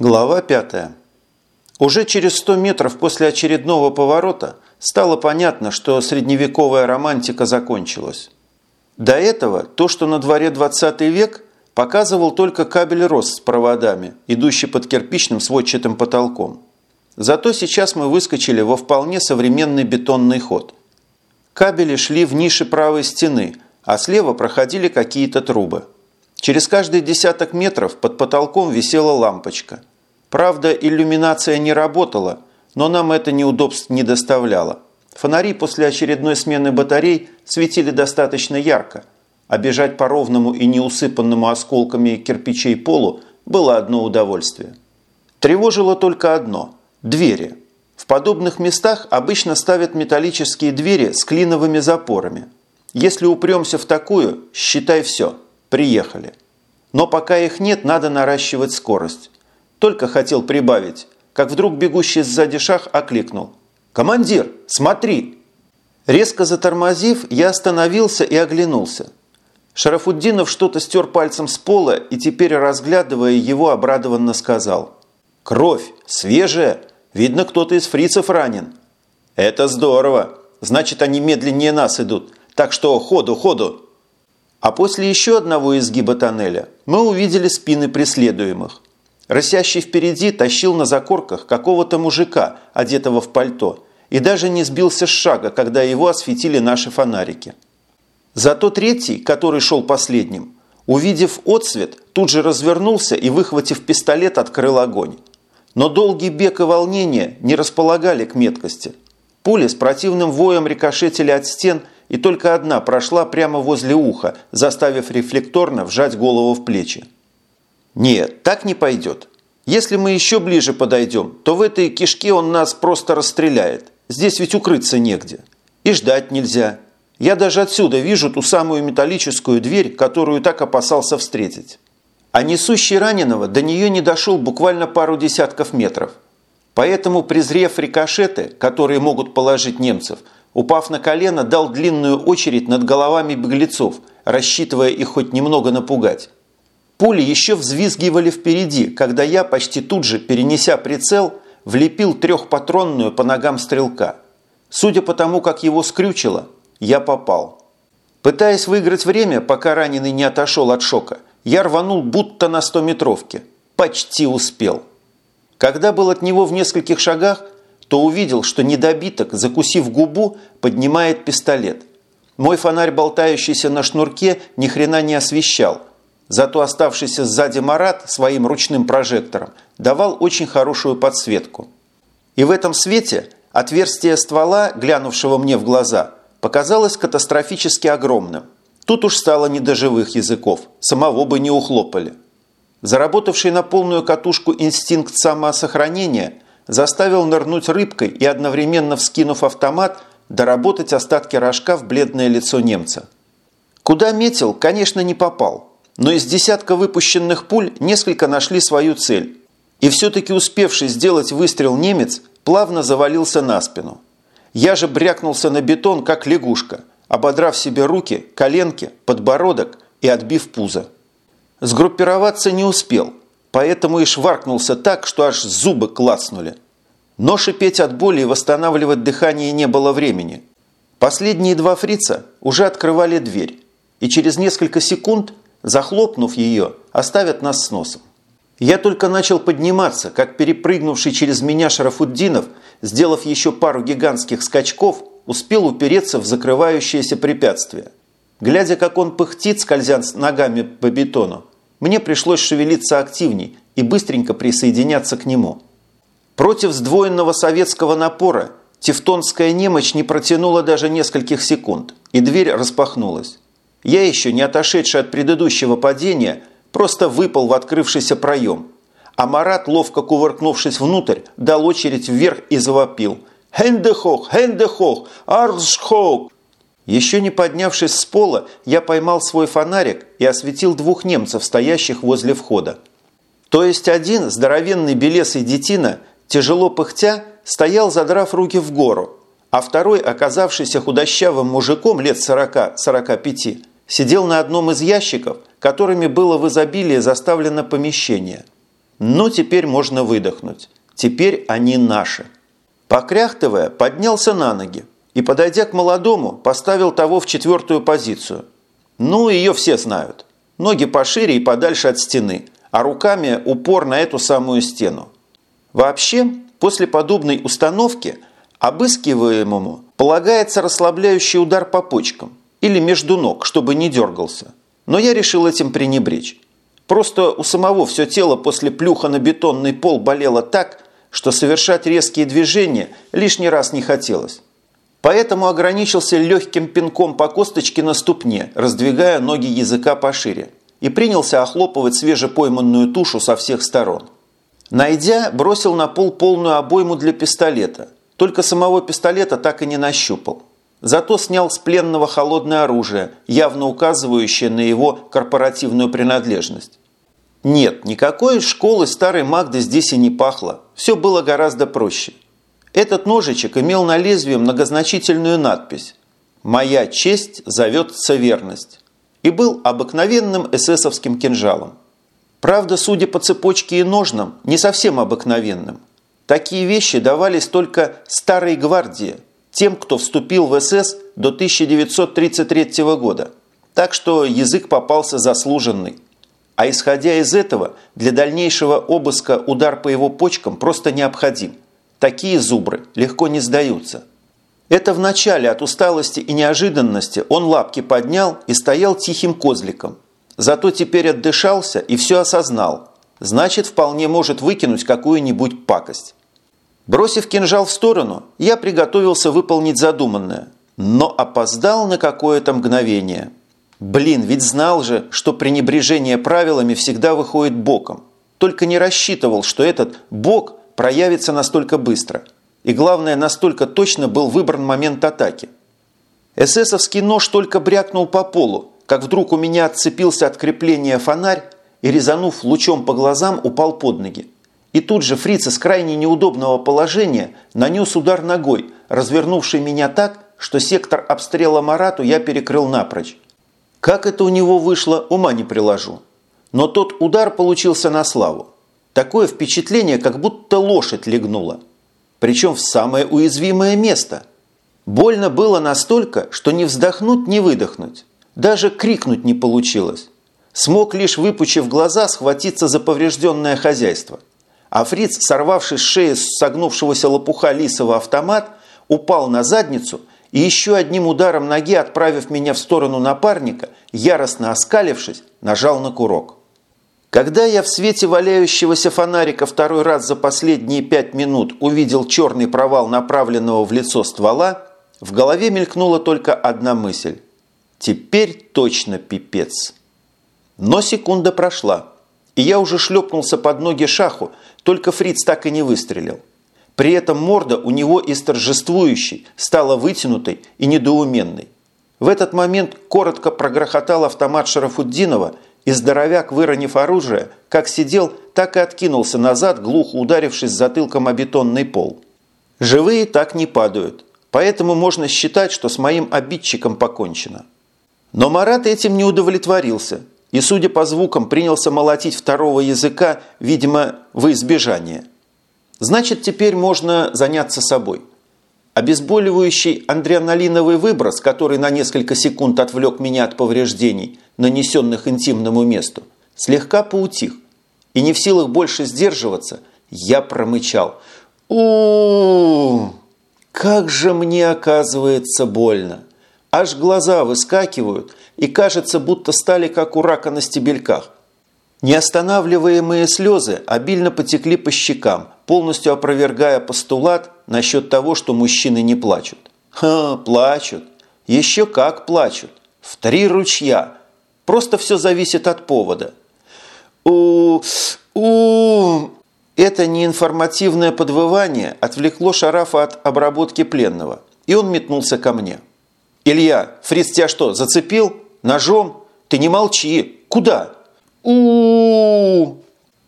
Глава 5. Уже через 100 метров после очередного поворота стало понятно, что средневековая романтика закончилась. До этого то, что на дворе 20 век, показывал только кабель рост с проводами, идущий под кирпичным сводчатым потолком. Зато сейчас мы выскочили во вполне современный бетонный ход. Кабели шли в нише правой стены, а слева проходили какие-то трубы. Через каждые десяток метров под потолком висела лампочка. Правда, иллюминация не работала, но нам это неудобств не доставляло. Фонари после очередной смены батарей светили достаточно ярко, а бежать по ровному и неусыпанному осколками кирпичей полу было одно удовольствие. Тревожило только одно – двери. В подобных местах обычно ставят металлические двери с клиновыми запорами. Если упремся в такую, считай все – Приехали. Но пока их нет, надо наращивать скорость. Только хотел прибавить, как вдруг бегущий сзади шах окликнул. «Командир, смотри!» Резко затормозив, я остановился и оглянулся. Шарафуддинов что-то стер пальцем с пола и теперь, разглядывая его, обрадованно сказал. «Кровь! Свежая! Видно, кто-то из фрицев ранен». «Это здорово! Значит, они медленнее нас идут. Так что ходу, ходу!» А после еще одного изгиба тоннеля мы увидели спины преследуемых. Рысящий впереди тащил на закорках какого-то мужика, одетого в пальто, и даже не сбился с шага, когда его осветили наши фонарики. Зато третий, который шел последним, увидев отсвет, тут же развернулся и, выхватив пистолет, открыл огонь. Но долгий бег и волнение не располагали к меткости. Пули с противным воем рикошетили от стен – и только одна прошла прямо возле уха, заставив рефлекторно вжать голову в плечи. «Нет, так не пойдет. Если мы еще ближе подойдем, то в этой кишке он нас просто расстреляет. Здесь ведь укрыться негде. И ждать нельзя. Я даже отсюда вижу ту самую металлическую дверь, которую так опасался встретить. А несущий раненого до нее не дошел буквально пару десятков метров. Поэтому, презрев рикошеты, которые могут положить немцев, Упав на колено, дал длинную очередь над головами беглецов, рассчитывая их хоть немного напугать. Пули еще взвизгивали впереди, когда я, почти тут же, перенеся прицел, влепил трехпатронную по ногам стрелка. Судя по тому, как его скрючило, я попал. Пытаясь выиграть время, пока раненый не отошел от шока, я рванул будто на 100-метровке. Почти успел. Когда был от него в нескольких шагах, то увидел, что недобиток, закусив губу, поднимает пистолет. Мой фонарь, болтающийся на шнурке, ни хрена не освещал. Зато оставшийся сзади Марат своим ручным прожектором давал очень хорошую подсветку. И в этом свете отверстие ствола, глянувшего мне в глаза, показалось катастрофически огромным. Тут уж стало не до живых языков, самого бы не ухлопали. Заработавший на полную катушку инстинкт самосохранения – заставил нырнуть рыбкой и, одновременно вскинув автомат, доработать остатки рожка в бледное лицо немца. Куда метил, конечно, не попал, но из десятка выпущенных пуль несколько нашли свою цель. И все-таки успевший сделать выстрел немец плавно завалился на спину. Я же брякнулся на бетон, как лягушка, ободрав себе руки, коленки, подбородок и отбив пузо. Сгруппироваться не успел – поэтому и шваркнулся так, что аж зубы клацнули. Но шипеть от боли и восстанавливать дыхание не было времени. Последние два фрица уже открывали дверь, и через несколько секунд, захлопнув ее, оставят нас с носом. Я только начал подниматься, как перепрыгнувший через меня Шарафуддинов, сделав еще пару гигантских скачков, успел упереться в закрывающееся препятствие. Глядя, как он пыхтит, скользя ногами по бетону, мне пришлось шевелиться активней и быстренько присоединяться к нему. Против сдвоенного советского напора тевтонская немощь не протянула даже нескольких секунд, и дверь распахнулась. Я еще не отошедший от предыдущего падения, просто выпал в открывшийся проем. А Марат, ловко кувыркнувшись внутрь, дал очередь вверх и завопил. «Хендехох! Хендехох! Аршхох!» Еще не поднявшись с пола, я поймал свой фонарик и осветил двух немцев, стоящих возле входа. То есть один, здоровенный белесый детина, тяжело пыхтя, стоял, задрав руки в гору, а второй, оказавшийся худощавым мужиком лет 40-45, сидел на одном из ящиков, которыми было в изобилии заставлено помещение. Но теперь можно выдохнуть. Теперь они наши. Покряхтывая, поднялся на ноги и, подойдя к молодому, поставил того в четвертую позицию. Ну, ее все знают. Ноги пошире и подальше от стены, а руками упор на эту самую стену. Вообще, после подобной установки обыскиваемому полагается расслабляющий удар по почкам или между ног, чтобы не дергался. Но я решил этим пренебречь. Просто у самого все тело после плюха на бетонный пол болело так, что совершать резкие движения лишний раз не хотелось. Поэтому ограничился легким пинком по косточке на ступне, раздвигая ноги языка пошире, и принялся охлопывать свежепойманную тушу со всех сторон. Найдя, бросил на пол полную обойму для пистолета, только самого пистолета так и не нащупал. Зато снял с пленного холодное оружие, явно указывающее на его корпоративную принадлежность. Нет, никакой школы старой Магды здесь и не пахло. Все было гораздо проще. Этот ножичек имел на лезвии многозначительную надпись «Моя честь зовется верность» и был обыкновенным эсэсовским кинжалом. Правда, судя по цепочке и ножнам, не совсем обыкновенным. Такие вещи давались только старой гвардии – тем, кто вступил в СС до 1933 года. Так что язык попался заслуженный. А исходя из этого, для дальнейшего обыска удар по его почкам просто необходим. Такие зубры легко не сдаются. Это вначале от усталости и неожиданности он лапки поднял и стоял тихим козликом. Зато теперь отдышался и все осознал. Значит, вполне может выкинуть какую-нибудь пакость. Бросив кинжал в сторону, я приготовился выполнить задуманное, но опоздал на какое-то мгновение. Блин, ведь знал же, что пренебрежение правилами всегда выходит боком. Только не рассчитывал, что этот бок проявится настолько быстро. И главное, настолько точно был выбран момент атаки. Эсэсовский нож только брякнул по полу, как вдруг у меня отцепился от крепления фонарь и, резанув лучом по глазам, упал под ноги. И тут же фриц из крайне неудобного положения нанес удар ногой, развернувший меня так, что сектор обстрела Марату я перекрыл напрочь. Как это у него вышло, ума не приложу. Но тот удар получился на славу. Такое впечатление, как будто лошадь легнула. Причем в самое уязвимое место. Больно было настолько, что не вздохнуть, не выдохнуть. Даже крикнуть не получилось. Смог лишь, выпучив глаза, схватиться за поврежденное хозяйство – а фриц, сорвавший с шеи согнувшегося лопуха лисого автомат, упал на задницу и еще одним ударом ноги, отправив меня в сторону напарника, яростно оскалившись, нажал на курок. Когда я в свете валяющегося фонарика второй раз за последние пять минут увидел черный провал направленного в лицо ствола, в голове мелькнула только одна мысль. Теперь точно пипец. Но секунда прошла, и я уже шлепнулся под ноги шаху, только фриц так и не выстрелил. При этом морда у него из торжествующей стала вытянутой и недоуменной. В этот момент коротко прогрохотал автомат Шарафуддинова, и здоровяк, выронив оружие, как сидел, так и откинулся назад, глухо ударившись затылком о бетонный пол. Живые так не падают, поэтому можно считать, что с моим обидчиком покончено. Но Марат этим не удовлетворился – и, судя по звукам, принялся молотить второго языка, видимо, во избежание. Значит, теперь можно заняться собой. Обезболивающий адреналиновый выброс, который на несколько секунд отвлек меня от повреждений, нанесенных интимному месту, слегка поутих. И не в силах больше сдерживаться, я промычал. у, Как же мне оказывается больно! Аж глаза выскакивают, и кажется, будто стали как у рака на стебельках. Неостанавливаемые слезы обильно потекли по щекам, полностью опровергая постулат насчет того, что мужчины не плачут. Ха, плачут. Еще как плачут. В три ручья. Просто все зависит от повода. у у Это неинформативное подвывание отвлекло Шарафа от обработки пленного, и он метнулся ко мне. «Илья, Фриц тебя что, зацепил? Ножом? Ты не молчи! Куда?» у, -у, -у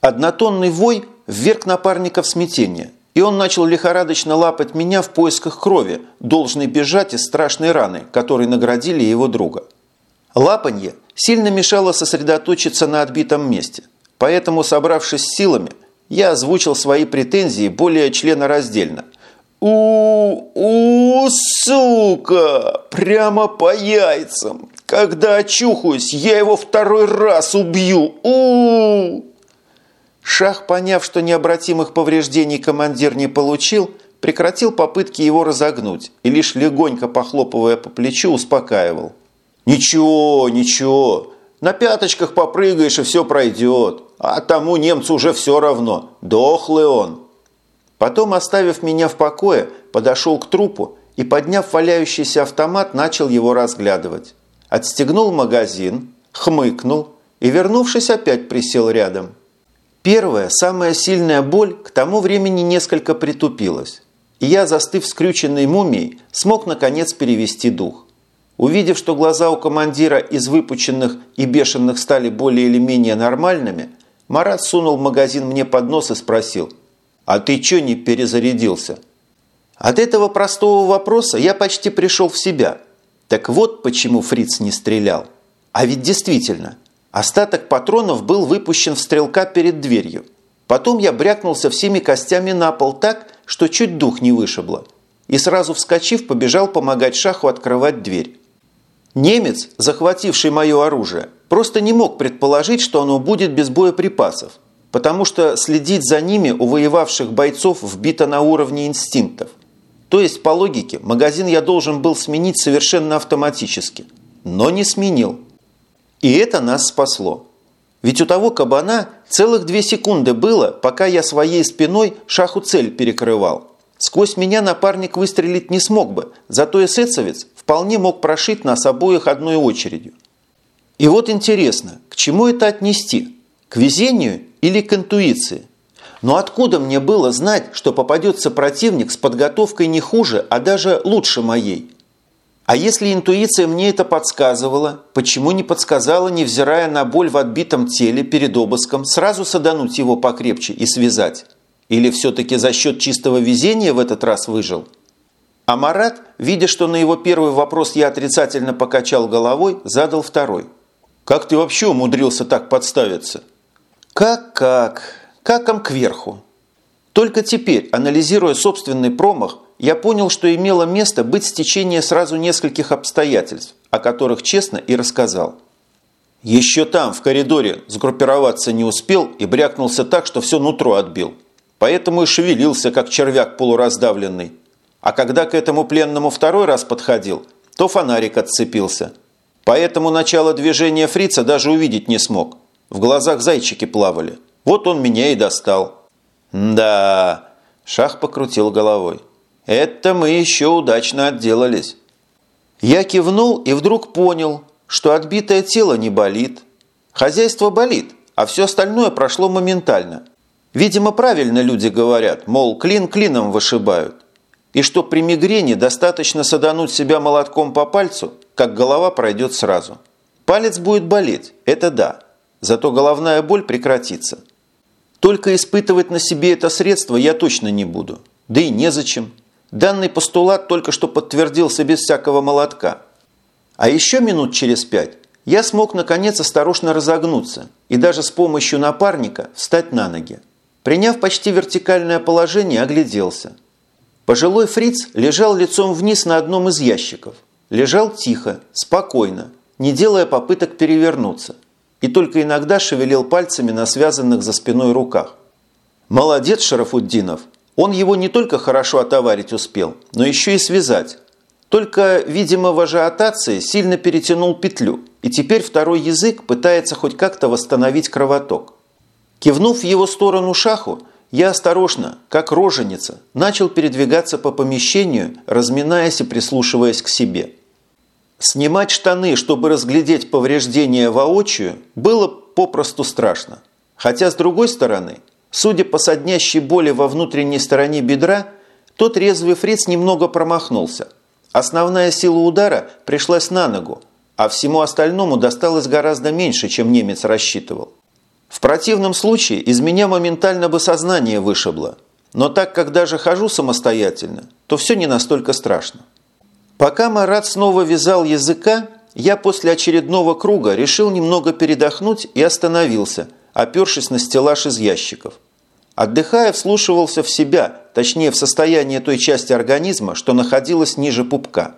Однотонный вой вверг напарника в смятение, и он начал лихорадочно лапать меня в поисках крови, должной бежать из страшной раны, которой наградили его друга. Лапанье сильно мешало сосредоточиться на отбитом месте. Поэтому, собравшись силами, я озвучил свои претензии более членораздельно. у у сука! Прямо по яйцам! Когда очухаюсь, я его второй раз убью! у Шах, поняв, что необратимых повреждений командир не получил, прекратил попытки его разогнуть и лишь легонько похлопывая по плечу успокаивал. «Ничего, ничего, на пяточках попрыгаешь и все пройдет, а тому немцу уже все равно, дохлый он». Потом, оставив меня в покое, подошел к трупу и, подняв валяющийся автомат, начал его разглядывать. Отстегнул магазин, хмыкнул и, вернувшись, опять присел рядом. Первая, самая сильная боль к тому времени несколько притупилась и я, застыв скрюченной мумией, смог наконец перевести дух. Увидев, что глаза у командира из выпученных и бешеных стали более или менее нормальными, Марат сунул магазин мне под нос и спросил, «А ты чё не перезарядился?» От этого простого вопроса я почти пришел в себя. Так вот почему Фриц не стрелял. А ведь действительно, остаток патронов был выпущен в стрелка перед дверью. Потом я брякнулся всеми костями на пол так, что чуть дух не вышибло, и сразу вскочив, побежал помогать Шаху открывать дверь. Немец, захвативший мое оружие, просто не мог предположить, что оно будет без боеприпасов, потому что следить за ними у воевавших бойцов вбито на уровне инстинктов. То есть, по логике, магазин я должен был сменить совершенно автоматически, но не сменил. И это нас спасло. Ведь у того кабана целых две секунды было, пока я своей спиной шаху цель перекрывал. Сквозь меня напарник выстрелить не смог бы, зато эсэсовец вполне мог прошить нас обоих одной очередью. И вот интересно, к чему это отнести? К везению или к интуиции? Но откуда мне было знать, что попадется противник с подготовкой не хуже, а даже лучше моей? А если интуиция мне это подсказывала, почему не подсказала, невзирая на боль в отбитом теле перед обыском, сразу садануть его покрепче и связать? Или все-таки за счет чистого везения в этот раз выжил? А Марат, видя, что на его первый вопрос я отрицательно покачал головой, задал второй. «Как ты вообще умудрился так подставиться?» «Как-как? Каком кверху?» Только теперь, анализируя собственный промах, я понял, что имело место быть стечение сразу нескольких обстоятельств, о которых честно и рассказал. Еще там, в коридоре, сгруппироваться не успел и брякнулся так, что все нутро отбил. Поэтому и шевелился, как червяк полураздавленный. А когда к этому пленному второй раз подходил, то фонарик отцепился. Поэтому начало движения фрица даже увидеть не смог. В глазах зайчики плавали. Вот он меня и достал. «Да...» – Шах покрутил головой. Это мы еще удачно отделались. Я кивнул и вдруг понял, что отбитое тело не болит. Хозяйство болит, а все остальное прошло моментально. Видимо, правильно люди говорят, мол, клин клином вышибают. И что при мигрени достаточно садануть себя молотком по пальцу, как голова пройдет сразу. Палец будет болеть, это да, зато головная боль прекратится. Только испытывать на себе это средство я точно не буду, да и незачем. Данный постулат только что подтвердился без всякого молотка. А еще минут через пять я смог наконец осторожно разогнуться и даже с помощью напарника встать на ноги. Приняв почти вертикальное положение, огляделся. Пожилой фриц лежал лицом вниз на одном из ящиков. Лежал тихо, спокойно, не делая попыток перевернуться. И только иногда шевелил пальцами на связанных за спиной руках. «Молодец, Шарафуддинов!» Он его не только хорошо отоварить успел, но еще и связать. Только, видимо, в ажиотации сильно перетянул петлю, и теперь второй язык пытается хоть как-то восстановить кровоток. Кивнув в его сторону шаху, я осторожно, как роженица, начал передвигаться по помещению, разминаясь и прислушиваясь к себе. Снимать штаны, чтобы разглядеть повреждения воочию, было попросту страшно. Хотя, с другой стороны, Судя по соднящей боли во внутренней стороне бедра, тот резвый фриц немного промахнулся. Основная сила удара пришлась на ногу, а всему остальному досталось гораздо меньше, чем немец рассчитывал. В противном случае из меня моментально бы сознание вышибло. Но так как даже хожу самостоятельно, то все не настолько страшно. Пока Марат снова вязал языка, я после очередного круга решил немного передохнуть и остановился – опершись на стеллаж из ящиков. Отдыхая, вслушивался в себя, точнее в состояние той части организма, что находилась ниже пупка.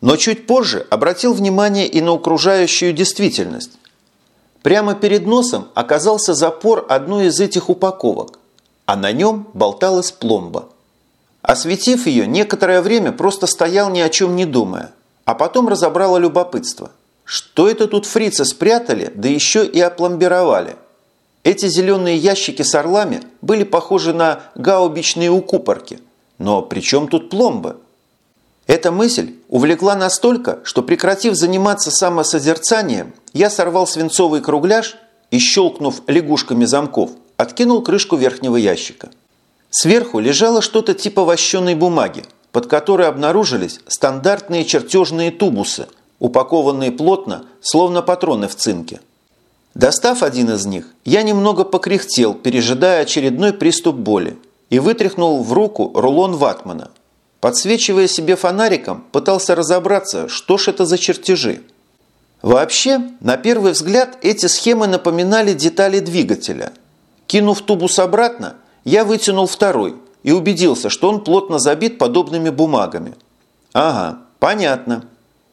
Но чуть позже обратил внимание и на окружающую действительность. Прямо перед носом оказался запор одной из этих упаковок, а на нем болталась пломба. Осветив ее, некоторое время просто стоял ни о чем не думая, а потом разобрало любопытство. Что это тут фрицы спрятали, да еще и опломбировали? Эти зеленые ящики с орлами были похожи на гаубичные укупорки. Но при чем тут пломбы? Эта мысль увлекла настолько, что, прекратив заниматься самосозерцанием, я сорвал свинцовый кругляш и, щелкнув лягушками замков, откинул крышку верхнего ящика. Сверху лежало что-то типа вощеной бумаги, под которой обнаружились стандартные чертежные тубусы, упакованные плотно, словно патроны в цинке. Достав один из них, я немного покряхтел, пережидая очередной приступ боли, и вытряхнул в руку рулон ватмана. Подсвечивая себе фонариком, пытался разобраться, что ж это за чертежи. Вообще, на первый взгляд, эти схемы напоминали детали двигателя. Кинув тубус обратно, я вытянул второй и убедился, что он плотно забит подобными бумагами. Ага, понятно.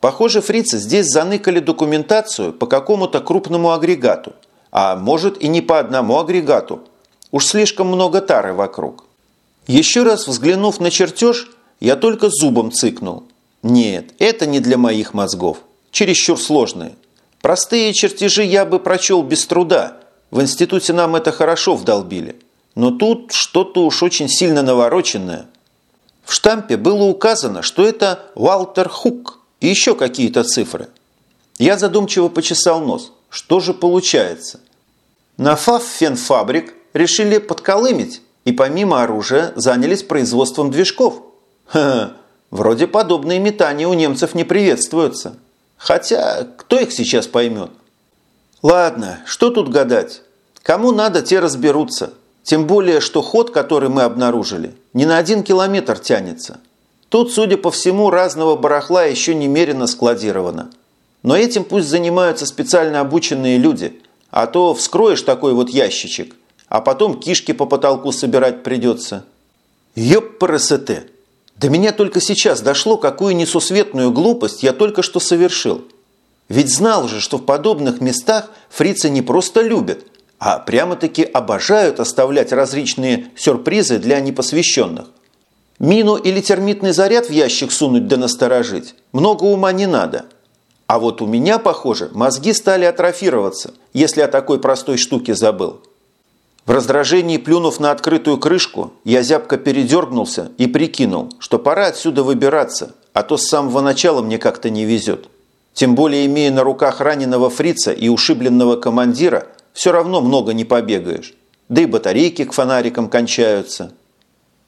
Похоже, фрицы здесь заныкали документацию по какому-то крупному агрегату. А может и не по одному агрегату. Уж слишком много тары вокруг. Еще раз взглянув на чертеж, я только зубом цыкнул. Нет, это не для моих мозгов. Чересчур сложные. Простые чертежи я бы прочел без труда. В институте нам это хорошо вдолбили. Но тут что-то уж очень сильно навороченное. В штампе было указано, что это Уалтер Хук – и еще какие-то цифры. Я задумчиво почесал нос. Что же получается? На Фаффенфабрик решили подколымить и помимо оружия занялись производством движков. Ха вроде подобные метания у немцев не приветствуются. Хотя, кто их сейчас поймет? Ладно, что тут гадать? Кому надо, те разберутся. Тем более, что ход, который мы обнаружили, не на один километр тянется. Тут, судя по всему, разного барахла еще немерено складировано. Но этим пусть занимаются специально обученные люди, а то вскроешь такой вот ящичек, а потом кишки по потолку собирать придется. Ёппарасете! До меня только сейчас дошло, какую несусветную глупость я только что совершил. Ведь знал же, что в подобных местах фрицы не просто любят, а прямо-таки обожают оставлять различные сюрпризы для непосвященных. Мину или термитный заряд в ящик сунуть да насторожить много ума не надо. А вот у меня, похоже, мозги стали атрофироваться, если о такой простой штуке забыл. В раздражении плюнув на открытую крышку, я зябко передергнулся и прикинул, что пора отсюда выбираться, а то с самого начала мне как-то не везет. Тем более, имея на руках раненого фрица и ушибленного командира, все равно много не побегаешь. Да и батарейки к фонарикам кончаются –